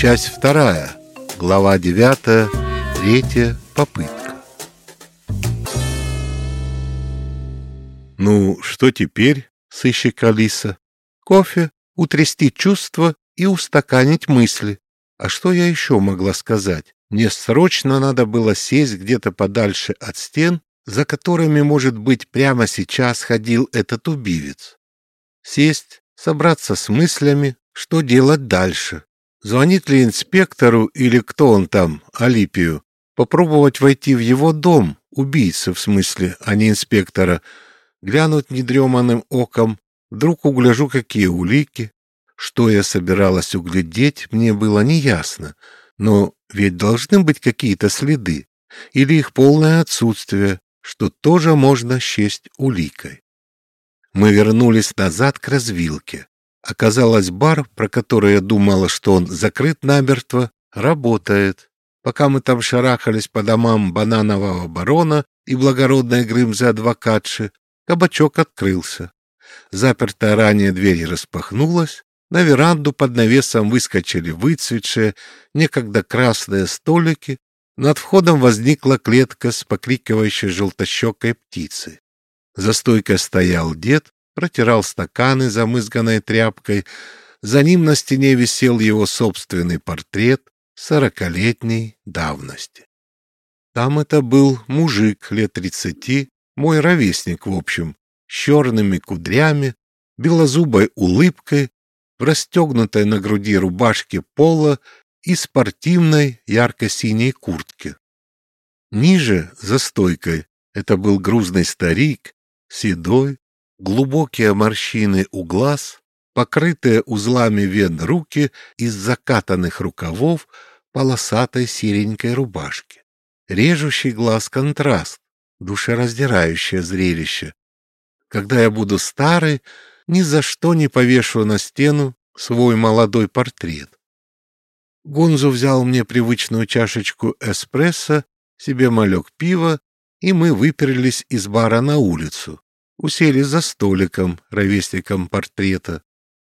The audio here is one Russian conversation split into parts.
Часть вторая. Глава девятая. Третья попытка. «Ну, что теперь?» — сыщик Алиса. «Кофе, утрясти чувства и устаканить мысли. А что я еще могла сказать? Мне срочно надо было сесть где-то подальше от стен, за которыми, может быть, прямо сейчас ходил этот убивец. Сесть, собраться с мыслями, что делать дальше. Звонит ли инспектору или кто он там, Алипию? Попробовать войти в его дом, убийцы в смысле, а не инспектора, глянуть недреманным оком, вдруг угляжу какие улики. Что я собиралась углядеть, мне было неясно, но ведь должны быть какие-то следы, или их полное отсутствие, что тоже можно счесть уликой. Мы вернулись назад к развилке. Оказалось, бар, про который я думала, что он закрыт намертво, работает. Пока мы там шарахались по домам бананового барона и благородной Грымзы адвокатши, кабачок открылся. Запертая ранее дверь распахнулась, на веранду под навесом выскочили выцветшие, некогда красные столики, над входом возникла клетка с покрикивающей желтощекой птицей. За стойкой стоял дед, протирал стаканы замызганной тряпкой. За ним на стене висел его собственный портрет сорокалетней давности. Там это был мужик лет тридцати, мой ровесник, в общем, с черными кудрями, белозубой улыбкой, в расстегнутой на груди рубашке пола и спортивной ярко-синей куртке. Ниже, за стойкой, это был грузный старик, седой, глубокие морщины у глаз, покрытые узлами вен руки из закатанных рукавов полосатой серенькой рубашки. Режущий глаз контраст, душераздирающее зрелище. Когда я буду старый, ни за что не повешу на стену свой молодой портрет. Гонзу взял мне привычную чашечку эспрессо, себе малек пива, и мы выперлись из бара на улицу уселись за столиком, ровесником портрета.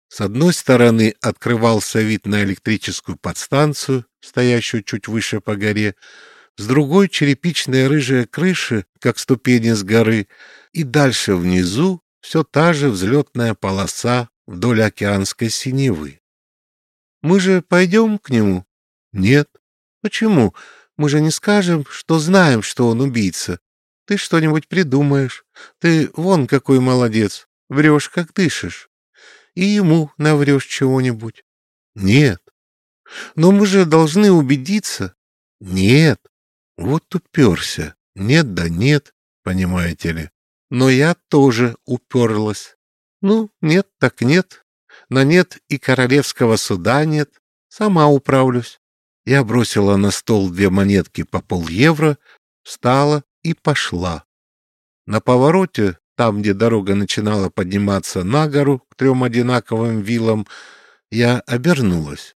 С одной стороны открывался вид на электрическую подстанцию, стоящую чуть выше по горе, с другой — черепичная рыжая крыша, как ступени с горы, и дальше внизу все та же взлетная полоса вдоль океанской синевы. «Мы же пойдем к нему?» «Нет». «Почему? Мы же не скажем, что знаем, что он убийца. Ты что-нибудь придумаешь. Ты вон какой молодец. Врешь, как дышишь. И ему наврешь чего-нибудь. Нет. Но мы же должны убедиться. Нет. Вот уперся. Нет да нет, понимаете ли. Но я тоже уперлась. Ну, нет так нет. На нет и королевского суда нет. Сама управлюсь. Я бросила на стол две монетки по полевро, встала, и пошла. На повороте, там, где дорога начинала подниматься на гору к трем одинаковым вилам, я обернулась.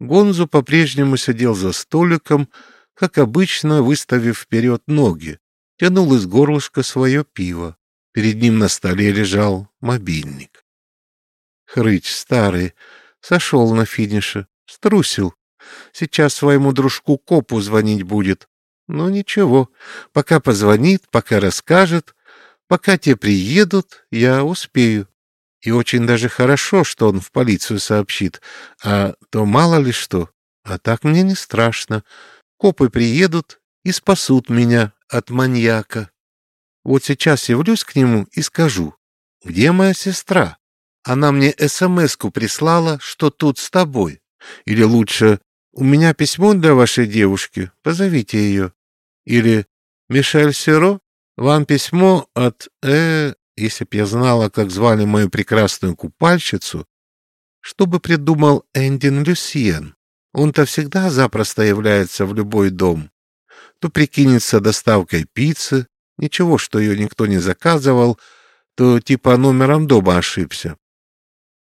Гонзу по-прежнему сидел за столиком, как обычно, выставив вперед ноги, тянул из горлышка свое пиво. Перед ним на столе лежал мобильник. Хрыч старый сошел на финише, струсил. Сейчас своему дружку Копу звонить будет, ну ничего, пока позвонит, пока расскажет, пока те приедут, я успею. И очень даже хорошо, что он в полицию сообщит, а то мало ли что. А так мне не страшно. Копы приедут и спасут меня от маньяка. Вот сейчас явлюсь к нему и скажу, где моя сестра? Она мне СМС-ку прислала, что тут с тобой. Или лучше, у меня письмо для вашей девушки, позовите ее. Или «Мишель Серо, вам письмо от э...» Если б я знала, как звали мою прекрасную купальщицу, что бы придумал Эндин Люсьен? Он-то всегда запросто является в любой дом. То прикинется доставкой пиццы, ничего, что ее никто не заказывал, то типа номером дома ошибся.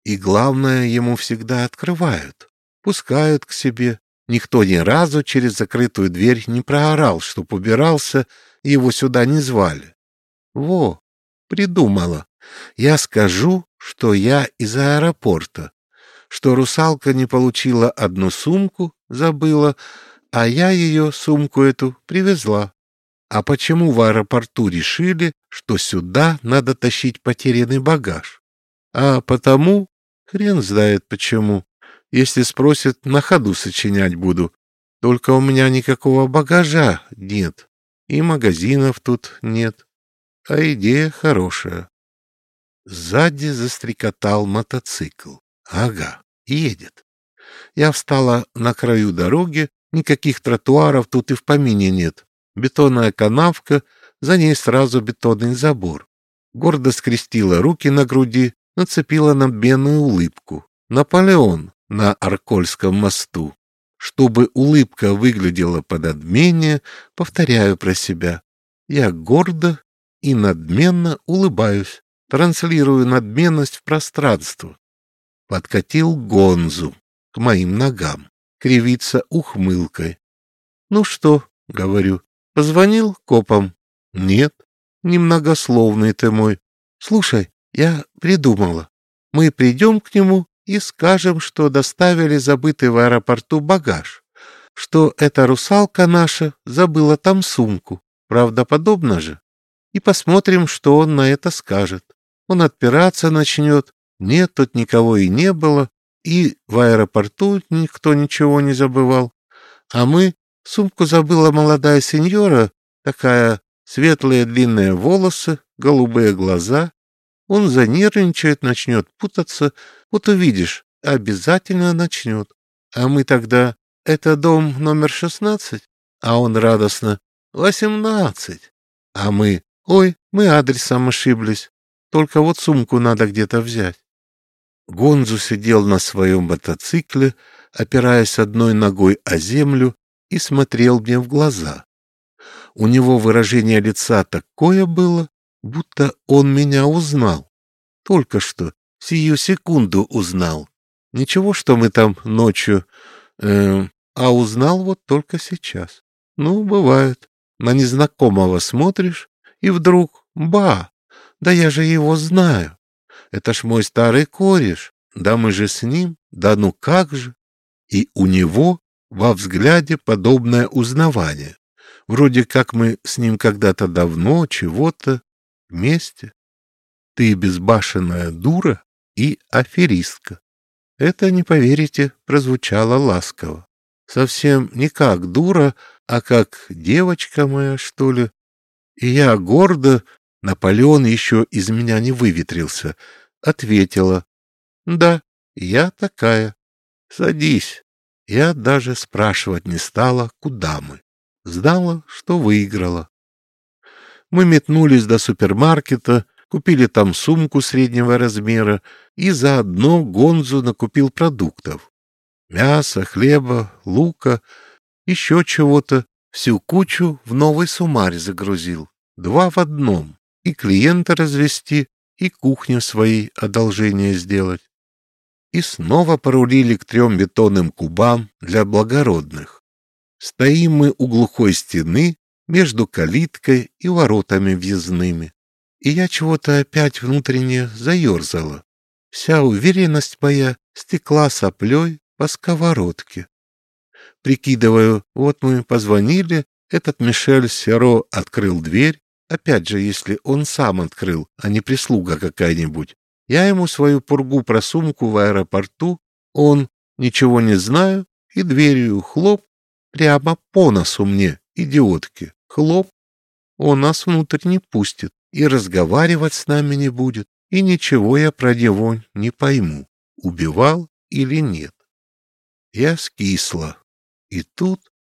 И главное, ему всегда открывают, пускают к себе, Никто ни разу через закрытую дверь не проорал, чтоб убирался, и его сюда не звали. Во, придумала. Я скажу, что я из аэропорта, что русалка не получила одну сумку, забыла, а я ее, сумку эту, привезла. А почему в аэропорту решили, что сюда надо тащить потерянный багаж? А потому, хрен знает почему. Если спросят, на ходу сочинять буду. Только у меня никакого багажа нет. И магазинов тут нет. А идея хорошая. Сзади застрекотал мотоцикл. Ага, едет. Я встала на краю дороги, никаких тротуаров тут и в помине нет. Бетонная канавка, за ней сразу бетонный забор. Гордо скрестила руки на груди, нацепила надменную улыбку. Наполеон на Аркольском мосту. Чтобы улыбка выглядела подотменнее, повторяю про себя. Я гордо и надменно улыбаюсь, транслирую надменность в пространство. Подкатил Гонзу к моим ногам, кривится ухмылкой. «Ну что?» — говорю. «Позвонил копам?» «Нет, немногословный ты мой. Слушай, я придумала. Мы придем к нему и скажем, что доставили забытый в аэропорту багаж, что эта русалка наша забыла там сумку. Правдоподобно же? И посмотрим, что он на это скажет. Он отпираться начнет. Нет, тут никого и не было. И в аэропорту никто ничего не забывал. А мы... Сумку забыла молодая сеньора, такая светлые длинные волосы, голубые глаза, он занервничает, начнет путаться. Вот увидишь, обязательно начнет. А мы тогда... Это дом номер шестнадцать? А он радостно... Восемнадцать. А мы... Ой, мы адресом ошиблись. Только вот сумку надо где-то взять. Гонзу сидел на своем мотоцикле, опираясь одной ногой о землю, и смотрел мне в глаза. У него выражение лица такое было, будто он меня узнал. Только что, сию секунду узнал. Ничего, что мы там ночью... Э, а узнал вот только сейчас. Ну, бывает. На незнакомого смотришь, и вдруг — ба! Да я же его знаю. Это ж мой старый кореш. Да мы же с ним. Да ну как же? И у него во взгляде подобное узнавание. Вроде как мы с ним когда-то давно чего-то вместе. Ты безбашенная дура и аферистка. Это, не поверите, прозвучало ласково. Совсем не как дура, а как девочка моя, что ли. И я гордо, Наполеон еще из меня не выветрился, ответила. Да, я такая. Садись. Я даже спрашивать не стала, куда мы. Знала, что выиграла. Мы метнулись до супермаркета, купили там сумку среднего размера и заодно Гонзу накупил продуктов. Мяса, хлеба, лука, еще чего-то. Всю кучу в новый сумарь загрузил. Два в одном. И клиента развести, и кухню своей одолжение сделать. И снова порулили к трем бетонным кубам для благородных. Стоим мы у глухой стены, между калиткой и воротами въездными. И я чего-то опять внутренне заерзала. Вся уверенность моя стекла соплей по сковородке. Прикидываю, вот мы позвонили, этот Мишель Серо открыл дверь, опять же, если он сам открыл, а не прислуга какая-нибудь. Я ему свою пургу про сумку в аэропорту, он, ничего не знаю, и дверью хлоп, прямо по носу мне, идиотки. Хлоп, он нас внутрь не пустит и разговаривать с нами не будет, и ничего я про него не пойму, убивал или нет. Я скисла. И тут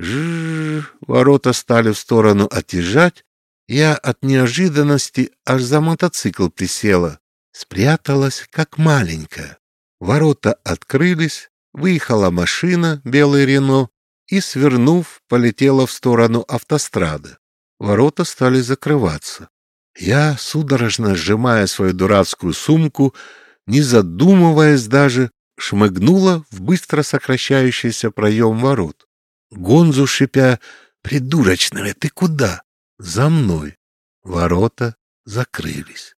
жжж, ворота стали в сторону отъезжать, я от неожиданности аж за мотоцикл присела, спряталась, как маленькая. Ворота открылись, выехала машина, белый Рено, и, свернув, полетела в сторону автострады. Ворота стали закрываться. Я, судорожно сжимая свою дурацкую сумку, не задумываясь даже, шмыгнула в быстро сокращающийся проем ворот. Гонзу шипя «Придурочная, ты куда?» «За мной». Ворота закрылись.